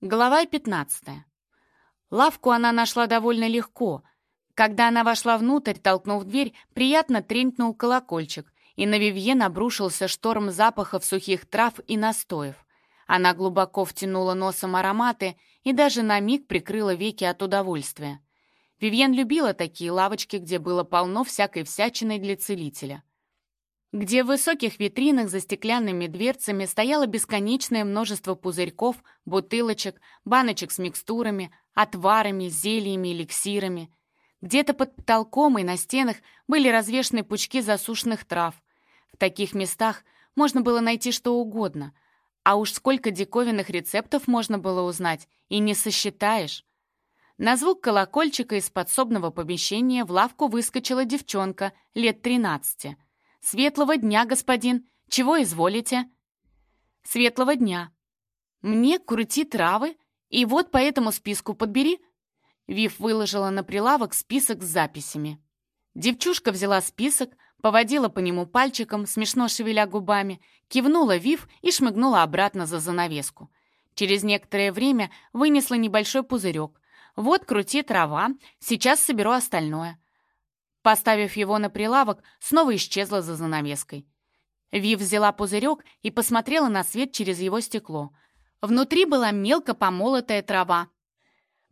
Глава 15. Лавку она нашла довольно легко. Когда она вошла внутрь, толкнув дверь, приятно тренькнул колокольчик, и на Вивьен обрушился шторм запахов сухих трав и настоев. Она глубоко втянула носом ароматы и даже на миг прикрыла веки от удовольствия. Вивьен любила такие лавочки, где было полно всякой всячины для целителя где в высоких витринах за стеклянными дверцами стояло бесконечное множество пузырьков, бутылочек, баночек с микстурами, отварами, зельями, эликсирами. Где-то под потолком и на стенах были развешаны пучки засушенных трав. В таких местах можно было найти что угодно, а уж сколько диковинных рецептов можно было узнать, и не сосчитаешь. На звук колокольчика из подсобного помещения в лавку выскочила девчонка лет тринадцати — «Светлого дня, господин! Чего изволите?» «Светлого дня! Мне крути травы, и вот по этому списку подбери». Вив выложила на прилавок список с записями. Девчушка взяла список, поводила по нему пальчиком, смешно шевеля губами, кивнула Вив и шмыгнула обратно за занавеску. Через некоторое время вынесла небольшой пузырек. «Вот крути трава, сейчас соберу остальное». Поставив его на прилавок, снова исчезла за занавеской. Вив взяла пузырек и посмотрела на свет через его стекло. Внутри была мелко помолотая трава.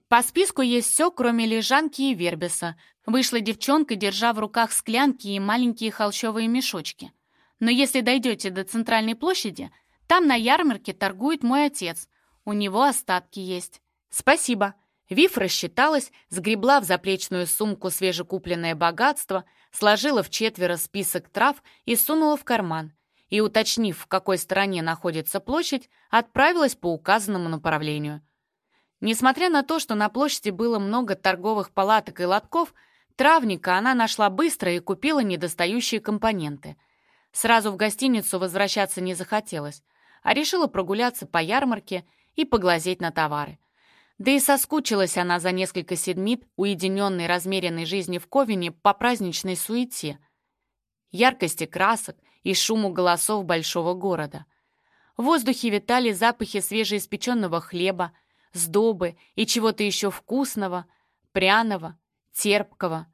По списку есть все, кроме лежанки и вербеса. Вышла девчонка, держа в руках склянки и маленькие холщовые мешочки. Но если дойдете до центральной площади, там на ярмарке торгует мой отец. У него остатки есть. Спасибо. Вив рассчиталась, сгребла в заплечную сумку свежекупленное богатство, сложила в четверо список трав и сунула в карман. И, уточнив, в какой стороне находится площадь, отправилась по указанному направлению. Несмотря на то, что на площади было много торговых палаток и лотков, травника она нашла быстро и купила недостающие компоненты. Сразу в гостиницу возвращаться не захотелось, а решила прогуляться по ярмарке и поглазеть на товары. Да и соскучилась она за несколько седмит уединенной размеренной жизни в Ковине по праздничной суете, яркости красок и шуму голосов большого города. В воздухе витали запахи свежеиспеченного хлеба, сдобы и чего-то еще вкусного, пряного, терпкого.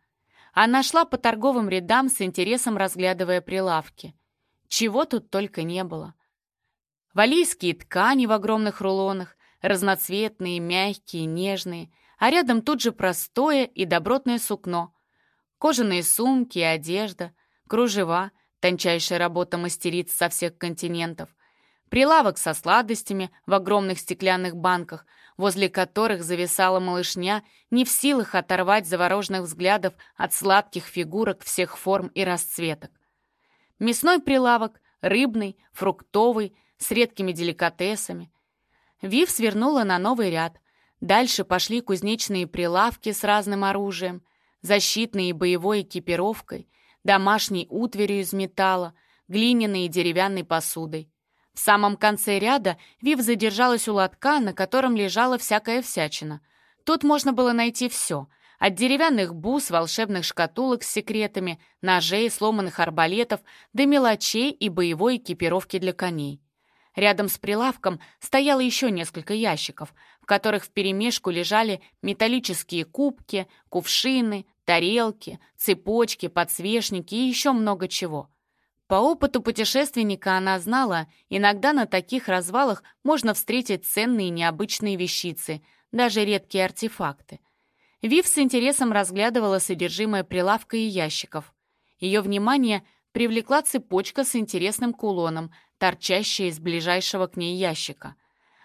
Она шла по торговым рядам с интересом разглядывая прилавки. Чего тут только не было. Валийские ткани в огромных рулонах, разноцветные, мягкие, нежные, а рядом тут же простое и добротное сукно. Кожаные сумки одежда, кружева, тончайшая работа мастериц со всех континентов, прилавок со сладостями в огромных стеклянных банках, возле которых зависала малышня, не в силах оторвать завороженных взглядов от сладких фигурок всех форм и расцветок. Мясной прилавок, рыбный, фруктовый, с редкими деликатесами, Вив свернула на новый ряд. Дальше пошли кузнечные прилавки с разным оружием, защитной и боевой экипировкой, домашней утварью из металла, глиняной и деревянной посудой. В самом конце ряда Вив задержалась у лотка, на котором лежала всякая всячина. Тут можно было найти все — от деревянных бус, волшебных шкатулок с секретами, ножей, сломанных арбалетов до мелочей и боевой экипировки для коней. Рядом с прилавком стояло еще несколько ящиков, в которых вперемешку лежали металлические кубки, кувшины, тарелки, цепочки, подсвечники и еще много чего. По опыту путешественника она знала, иногда на таких развалах можно встретить ценные необычные вещицы, даже редкие артефакты. Вив с интересом разглядывала содержимое прилавка и ящиков. Ее внимание привлекла цепочка с интересным кулоном, торчащая из ближайшего к ней ящика.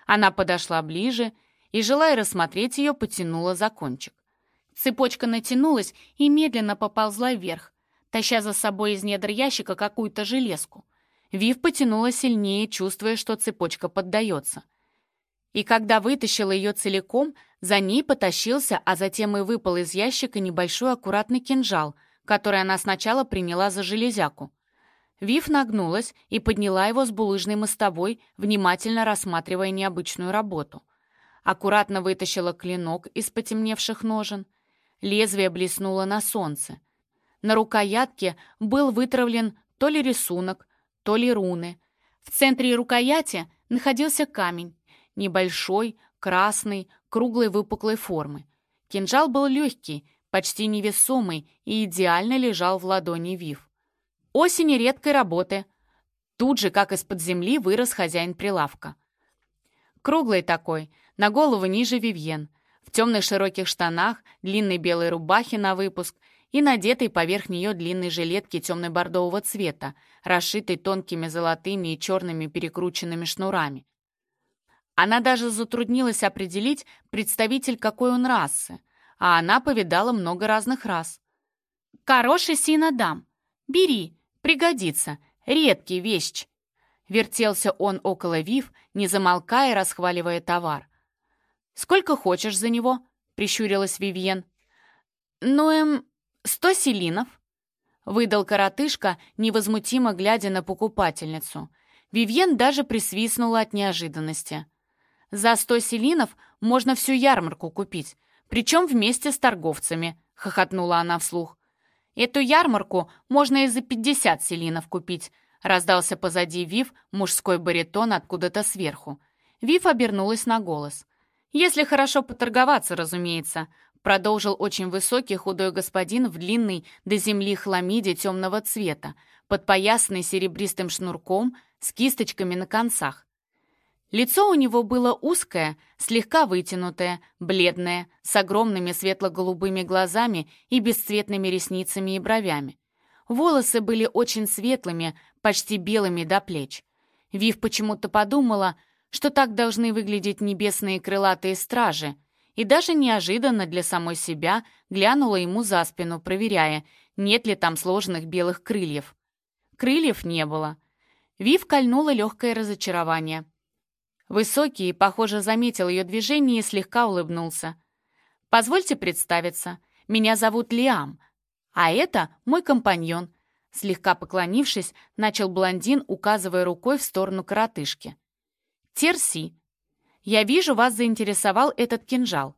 Она подошла ближе и, желая рассмотреть ее, потянула за кончик. Цепочка натянулась и медленно поползла вверх, таща за собой из недр ящика какую-то железку. Вив потянула сильнее, чувствуя, что цепочка поддается. И когда вытащила ее целиком, за ней потащился, а затем и выпал из ящика небольшой аккуратный кинжал — который она сначала приняла за железяку. Вив нагнулась и подняла его с булыжной мостовой, внимательно рассматривая необычную работу. Аккуратно вытащила клинок из потемневших ножен. Лезвие блеснуло на солнце. На рукоятке был вытравлен то ли рисунок, то ли руны. В центре рукояти находился камень, небольшой, красный, круглой выпуклой формы. Кинжал был легкий, почти невесомый и идеально лежал в ладони Вив. Осени редкой работы. Тут же, как из-под земли, вырос хозяин прилавка. Круглый такой, на голову ниже Вивьен, в темных широких штанах, длинной белой рубахе на выпуск и надетой поверх нее длинной жилетки темно-бордового цвета, расшитой тонкими золотыми и черными перекрученными шнурами. Она даже затруднилась определить, представитель какой он расы, а она повидала много разных рас. «Хороший сина дам. Бери, пригодится. Редкий вещь». Вертелся он около Вив, не замолкая, расхваливая товар. «Сколько хочешь за него?» — прищурилась Вивьен. «Ну, эм, сто селинов», — выдал коротышка, невозмутимо глядя на покупательницу. Вивьен даже присвистнула от неожиданности. «За сто селинов можно всю ярмарку купить, причем вместе с торговцами», — хохотнула она вслух. «Эту ярмарку можно и за пятьдесят селинов купить», — раздался позади Вив мужской баритон откуда-то сверху. Вив обернулась на голос. «Если хорошо поторговаться, разумеется», продолжил очень высокий худой господин в длинной до земли хламиде темного цвета, подпоясанный серебристым шнурком с кисточками на концах. Лицо у него было узкое, слегка вытянутое, бледное, с огромными светло-голубыми глазами и бесцветными ресницами и бровями. Волосы были очень светлыми, почти белыми до плеч. Вив почему-то подумала, что так должны выглядеть небесные крылатые стражи, и даже неожиданно для самой себя глянула ему за спину, проверяя, нет ли там сложенных белых крыльев. Крыльев не было. Вив кольнула легкое разочарование. Высокий, похоже, заметил ее движение и слегка улыбнулся. «Позвольте представиться. Меня зовут Лиам, а это мой компаньон». Слегка поклонившись, начал блондин, указывая рукой в сторону коротышки. «Терси, я вижу, вас заинтересовал этот кинжал».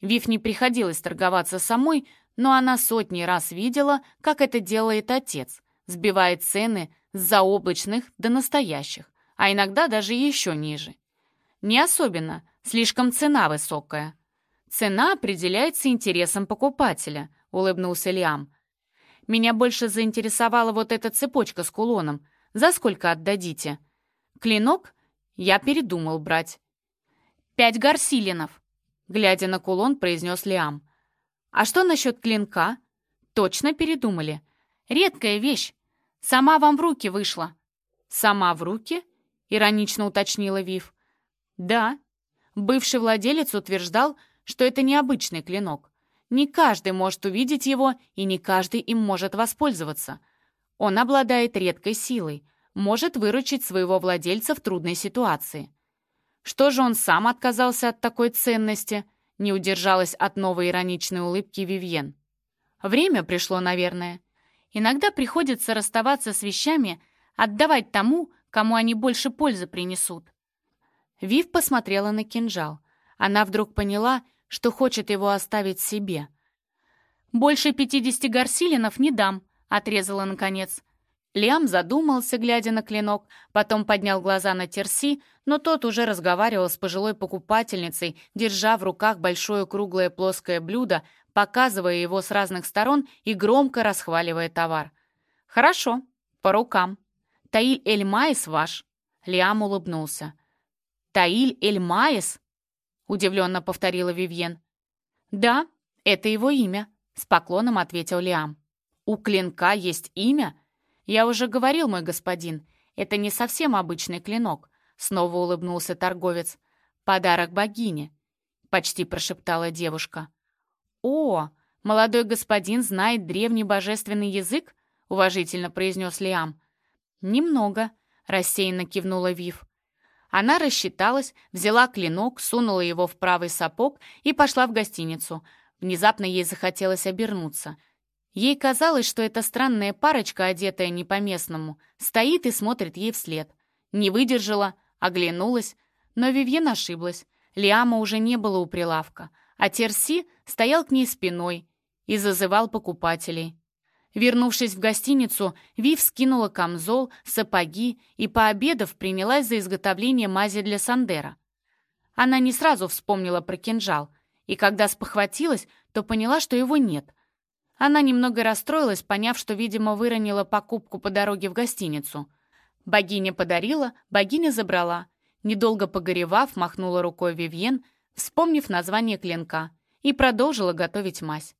Вив не приходилось торговаться самой, но она сотни раз видела, как это делает отец, сбивает цены с заоблачных до настоящих, а иногда даже еще ниже. Не особенно, слишком цена высокая. «Цена определяется интересом покупателя», — улыбнулся Лиам. «Меня больше заинтересовала вот эта цепочка с кулоном. За сколько отдадите?» «Клинок я передумал брать. «Пять гарсилинов», — глядя на кулон, произнес Лиам. «А что насчет клинка?» «Точно передумали. Редкая вещь. Сама вам в руки вышла». «Сама в руки?» — иронично уточнила Вив. «Да». Бывший владелец утверждал, что это необычный клинок. Не каждый может увидеть его, и не каждый им может воспользоваться. Он обладает редкой силой — может выручить своего владельца в трудной ситуации. Что же он сам отказался от такой ценности? Не удержалась от новой ироничной улыбки Вивьен. Время пришло, наверное. Иногда приходится расставаться с вещами, отдавать тому, кому они больше пользы принесут. Вив посмотрела на кинжал. Она вдруг поняла, что хочет его оставить себе. «Больше пятидесяти гарсилинов не дам», — отрезала наконец. Лиам задумался, глядя на клинок, потом поднял глаза на Терси, но тот уже разговаривал с пожилой покупательницей, держа в руках большое круглое плоское блюдо, показывая его с разных сторон и громко расхваливая товар. «Хорошо, по рукам. Таиль Эль-Маис ваш». Лиам улыбнулся. «Таиль Эль-Маис?» — удивленно повторила Вивьен. «Да, это его имя», — с поклоном ответил Лиам. «У клинка есть имя?» «Я уже говорил, мой господин, это не совсем обычный клинок», — снова улыбнулся торговец. «Подарок богине», — почти прошептала девушка. «О, молодой господин знает древний божественный язык?» — уважительно произнес Лиам. «Немного», — рассеянно кивнула Вив. Она рассчиталась, взяла клинок, сунула его в правый сапог и пошла в гостиницу. Внезапно ей захотелось обернуться — Ей казалось, что эта странная парочка, одетая не по-местному, стоит и смотрит ей вслед. Не выдержала, оглянулась, но Вивьен ошиблась. Лиама уже не было у прилавка, а Терси стоял к ней спиной и зазывал покупателей. Вернувшись в гостиницу, Вив скинула камзол, сапоги и, пообедав, принялась за изготовление мази для Сандера. Она не сразу вспомнила про кинжал, и когда спохватилась, то поняла, что его нет. Она немного расстроилась, поняв, что, видимо, выронила покупку по дороге в гостиницу. Богиня подарила, богиня забрала. Недолго погоревав, махнула рукой Вивьен, вспомнив название клинка, и продолжила готовить мазь.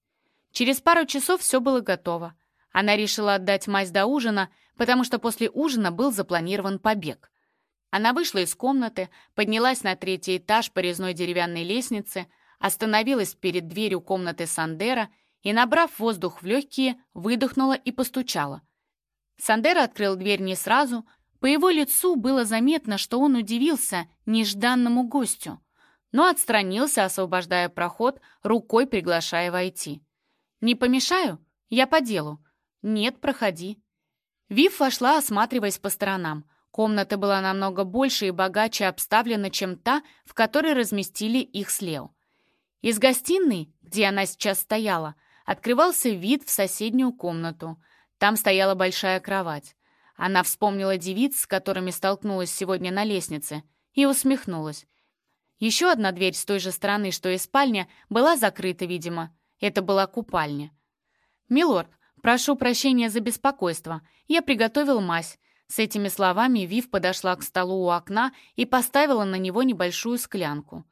Через пару часов все было готово. Она решила отдать мазь до ужина, потому что после ужина был запланирован побег. Она вышла из комнаты, поднялась на третий этаж по резной деревянной лестнице, остановилась перед дверью комнаты Сандера и, набрав воздух в легкие, выдохнула и постучала. Сандера открыл дверь не сразу, по его лицу было заметно, что он удивился нежданному гостю, но отстранился, освобождая проход, рукой приглашая войти. «Не помешаю? Я по делу». «Нет, проходи». Вив вошла, осматриваясь по сторонам. Комната была намного больше и богаче обставлена, чем та, в которой разместили их с Лео. Из гостиной, где она сейчас стояла, открывался вид в соседнюю комнату. Там стояла большая кровать. Она вспомнила девиц, с которыми столкнулась сегодня на лестнице, и усмехнулась. Еще одна дверь с той же стороны, что и спальня, была закрыта, видимо. Это была купальня. «Милорд, прошу прощения за беспокойство. Я приготовил мазь». С этими словами Вив подошла к столу у окна и поставила на него небольшую склянку.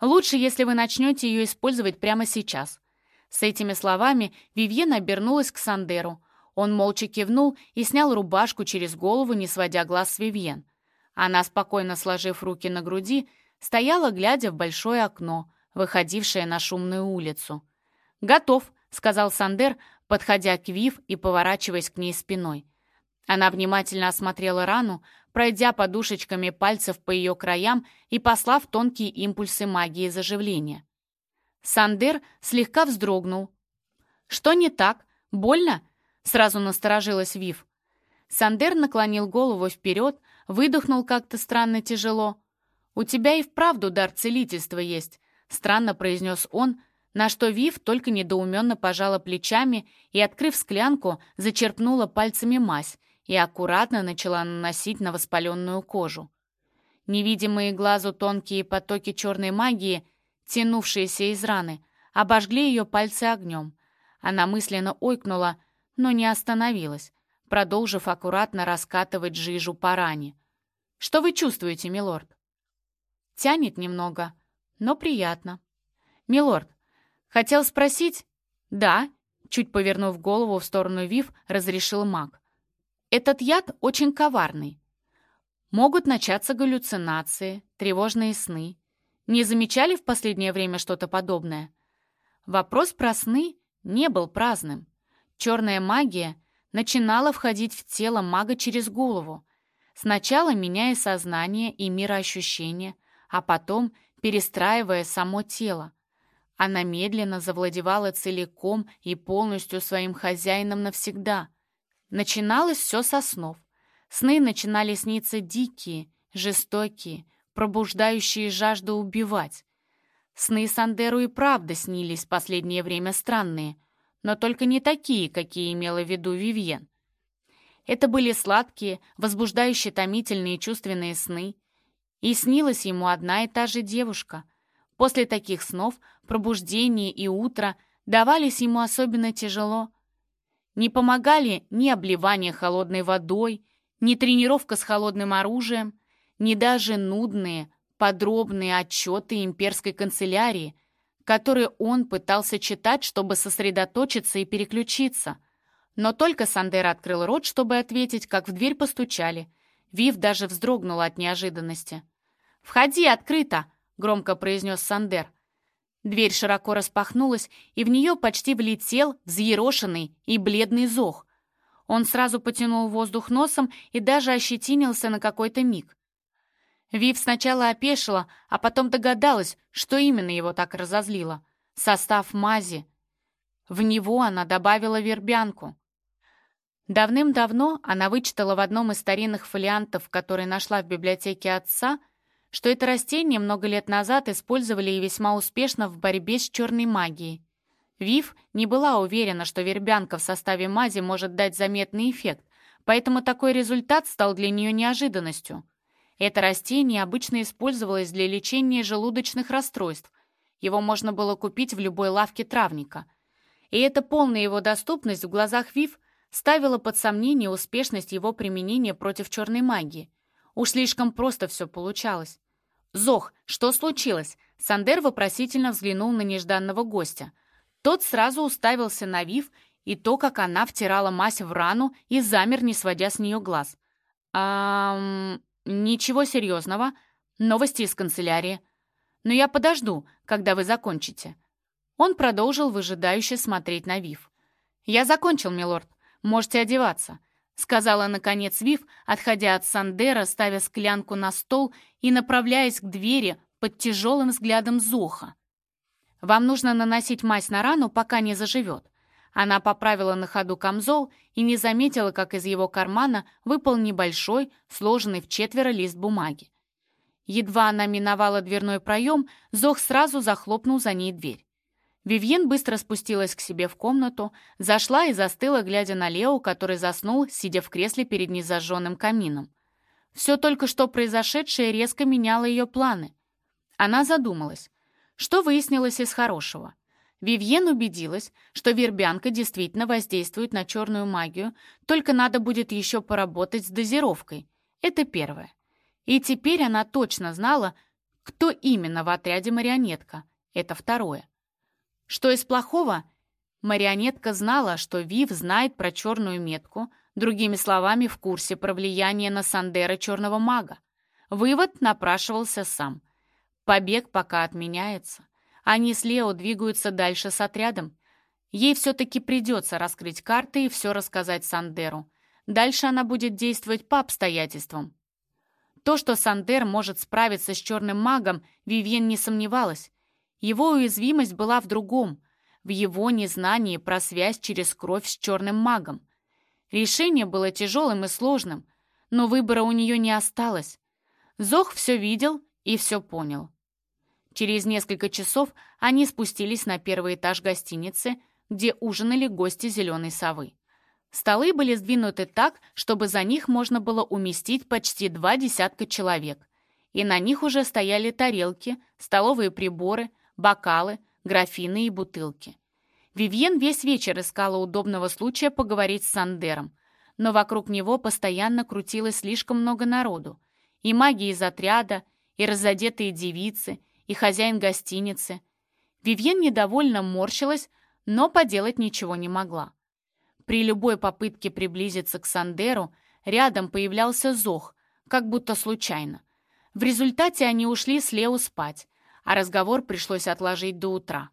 «Лучше, если вы начнете ее использовать прямо сейчас». С этими словами Вивьен обернулась к Сандеру. Он молча кивнул и снял рубашку через голову, не сводя глаз с Вивьен. Она, спокойно сложив руки на груди, стояла, глядя в большое окно, выходившее на шумную улицу. «Готов», — сказал Сандер, подходя к Вив и поворачиваясь к ней спиной. Она внимательно осмотрела рану, пройдя подушечками пальцев по ее краям и послав тонкие импульсы магии заживления. Сандер слегка вздрогнул. «Что не так? Больно?» — сразу насторожилась Вив. Сандер наклонил голову вперед, выдохнул как-то странно тяжело. «У тебя и вправду дар целительства есть», — странно произнес он, на что Вив только недоуменно пожала плечами и, открыв склянку, зачерпнула пальцами мазь и аккуратно начала наносить на воспаленную кожу. Невидимые глазу тонкие потоки черной магии, тянувшиеся из раны, обожгли ее пальцы огнем. Она мысленно ойкнула, но не остановилась, продолжив аккуратно раскатывать жижу по ране. «Что вы чувствуете, милорд?» «Тянет немного, но приятно». «Милорд, «Хотел спросить?» «Да», — чуть повернув голову в сторону Вив, разрешил маг. «Этот яд очень коварный. Могут начаться галлюцинации, тревожные сны. Не замечали в последнее время что-то подобное?» Вопрос про сны не был праздным. Черная магия начинала входить в тело мага через голову, сначала меняя сознание и мироощущение, а потом перестраивая само тело, она медленно завладевала целиком и полностью своим хозяином навсегда. Начиналось все со снов. Сны начинали сниться дикие, жестокие, пробуждающие жажду убивать. Сны Сандеру и правда снились в последнее время странные, но только не такие, какие имела в виду Вивьен. Это были сладкие, возбуждающие томительные чувственные сны, и снилась ему одна и та же девушка — После таких снов пробуждение и утро давались ему особенно тяжело. Не помогали ни обливание холодной водой, ни тренировка с холодным оружием, ни даже нудные, подробные отчеты имперской канцелярии, которые он пытался читать, чтобы сосредоточиться и переключиться. Но только Сандер открыл рот, чтобы ответить, как в дверь постучали. Вив даже вздрогнула от неожиданности. «Входи, открыто!» громко произнес Сандер. Дверь широко распахнулась, и в нее почти влетел взъерошенный и бледный зох. Он сразу потянул воздух носом и даже ощетинился на какой-то миг. Вив сначала опешила, а потом догадалась, что именно его так разозлило. Состав мази. В него она добавила вербянку. Давным-давно она вычитала в одном из старинных фолиантов, который нашла в библиотеке отца, что это растение много лет назад использовали и весьма успешно в борьбе с черной магией. Вив не была уверена, что вербянка в составе мази может дать заметный эффект, поэтому такой результат стал для нее неожиданностью. Это растение обычно использовалось для лечения желудочных расстройств. Его можно было купить в любой лавке травника. И эта полная его доступность в глазах Вив ставила под сомнение успешность его применения против черной магии. Уж слишком просто все получалось. «Зох, что случилось?» Сандер вопросительно взглянул на нежданного гостя. Тот сразу уставился на Вив и то, как она втирала мазь в рану и замер, не сводя с нее глаз. «Ам... ничего серьезного. Новости из канцелярии. Но я подожду, когда вы закончите». Он продолжил выжидающе смотреть на Вив. «Я закончил, милорд. Можете одеваться», — сказала, наконец, Вив, отходя от Сандера, ставя склянку на стол и направляясь к двери под тяжелым взглядом Зоха. «Вам нужно наносить мазь на рану, пока не заживет». Она поправила на ходу камзол и не заметила, как из его кармана выпал небольшой, сложенный в четверо лист бумаги. Едва она миновала дверной проем, Зох сразу захлопнул за ней дверь. Вивьен быстро спустилась к себе в комнату, зашла и застыла, глядя на Лео, который заснул, сидя в кресле перед незажженным камином. Все только что произошедшее резко меняло ее планы. Она задумалась. Что выяснилось из хорошего? Вивьен убедилась, что вербянка действительно воздействует на черную магию, только надо будет еще поработать с дозировкой. Это первое. И теперь она точно знала, кто именно в отряде марионетка. Это второе. Что из плохого? Марионетка знала, что Вив знает про черную метку, другими словами, в курсе про влияние на Сандера черного мага. Вывод напрашивался сам. Побег пока отменяется. Они с Лео двигаются дальше с отрядом. Ей все-таки придется раскрыть карты и все рассказать Сандеру. Дальше она будет действовать по обстоятельствам. То, что Сандер может справиться с черным магом, Вивьен не сомневалась. Его уязвимость была в другом, в его незнании про связь через кровь с черным магом. Решение было тяжелым и сложным, но выбора у нее не осталось. Зох все видел и все понял. Через несколько часов они спустились на первый этаж гостиницы, где ужинали гости «Зеленой совы». Столы были сдвинуты так, чтобы за них можно было уместить почти два десятка человек, и на них уже стояли тарелки, столовые приборы, бокалы, графины и бутылки. Вивьен весь вечер искала удобного случая поговорить с Сандером, но вокруг него постоянно крутилось слишком много народу. И маги из отряда, и разодетые девицы, и хозяин гостиницы. Вивьен недовольно морщилась, но поделать ничего не могла. При любой попытке приблизиться к Сандеру рядом появлялся Зох, как будто случайно. В результате они ушли с Лео спать, а разговор пришлось отложить до утра.